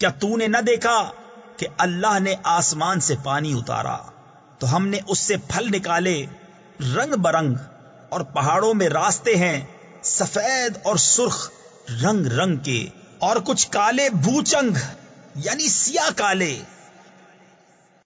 کیا تو نے نہ دیکھا کہ اللہ نے آسمان سے پانی اتارا؟ تو ہم نے اس سے پھل نکالے، رنگ برنگ، اور پہاڑوں میں راستے ہیں، سفید اور سرخ، رنگ رنگ کے، اور کچھ کالے بوچنگ یعنی سیاہ کالے۔